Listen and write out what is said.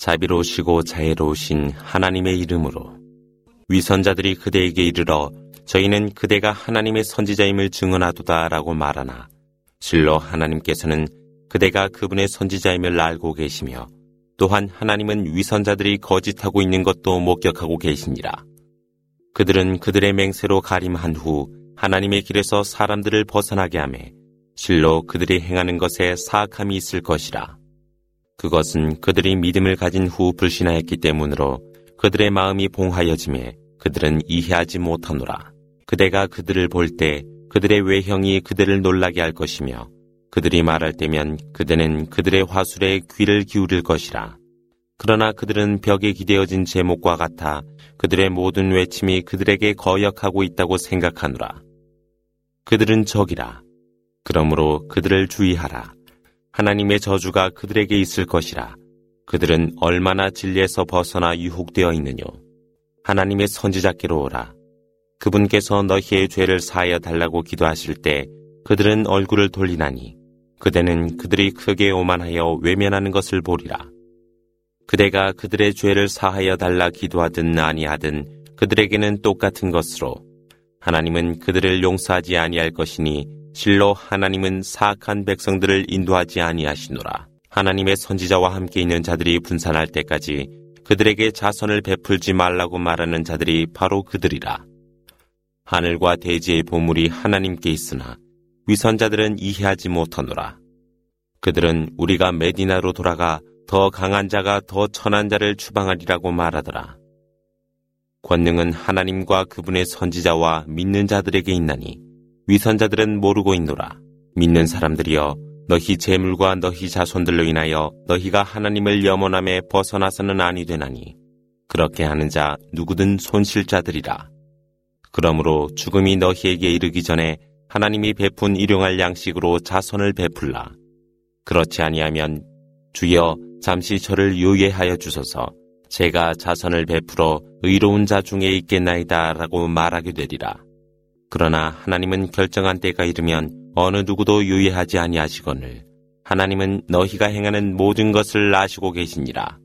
자비로우시고 자애로우신 하나님의 이름으로 위선자들이 그대에게 이르러 저희는 그대가 하나님의 선지자임을 증언하도다라고 말하나 실로 하나님께서는 그대가 그분의 선지자임을 알고 계시며 또한 하나님은 위선자들이 거짓하고 있는 것도 목격하고 계시니라. 그들은 그들의 맹세로 가림한 후 하나님의 길에서 사람들을 벗어나게 하매 실로 그들이 행하는 것에 사악함이 있을 것이라. 그것은 그들이 믿음을 가진 후 불신하였기 때문으로 그들의 마음이 봉하여짐에 그들은 이해하지 못하노라. 그대가 그들을 볼 때 그들의 외형이 그들을 놀라게 할 것이며 그들이 말할 때면 그대는 그들의 화술에 귀를 기울일 것이라. 그러나 그들은 벽에 기대어진 제목과 같아 그들의 모든 외침이 그들에게 거역하고 있다고 생각하노라. 그들은 적이라. 그러므로 그들을 주의하라. 하나님의 저주가 그들에게 있을 것이라. 그들은 얼마나 진리에서 벗어나 유혹되어 있느뇨. 하나님의 선지자께로 오라. 그분께서 너희의 죄를 사하여 달라고 기도하실 때 그들은 얼굴을 돌리나니 그대는 그들이 크게 오만하여 외면하는 것을 보리라. 그대가 그들의 죄를 사하여 달라 기도하든 아니하든 그들에게는 똑같은 것으로 하나님은 그들을 용서하지 아니할 것이니 실로 하나님은 사악한 백성들을 인도하지 아니하시노라. 하나님의 선지자와 함께 있는 자들이 분산할 때까지 그들에게 자선을 베풀지 말라고 말하는 자들이 바로 그들이라. 하늘과 대지의 보물이 하나님께 있으나 위선자들은 이해하지 못하노라. 그들은 우리가 메디나로 돌아가 더 강한 자가 더 천한 자를 추방하리라고 말하더라. 권능은 하나님과 그분의 선지자와 믿는 자들에게 있나니 위선자들은 모르고 있노라. 믿는 사람들이여 너희 재물과 너희 자손들로 인하여 너희가 하나님을 염원함에 벗어나서는 아니 되나니 그렇게 하는 자 누구든 손실자들이라. 그러므로 죽음이 너희에게 이르기 전에 하나님이 베푼 일용할 양식으로 자손을 베풀라. 그렇지 아니하면 주여 잠시 저를 유예하여 주소서 제가 자선을 베풀어 의로운 자 중에 있겠나이다 라고 말하게 되리라. 그러나 하나님은 결정한 때가 이르면 어느 누구도 유예하지 아니하시거늘 하나님은 너희가 행하는 모든 것을 아시고 계시니라.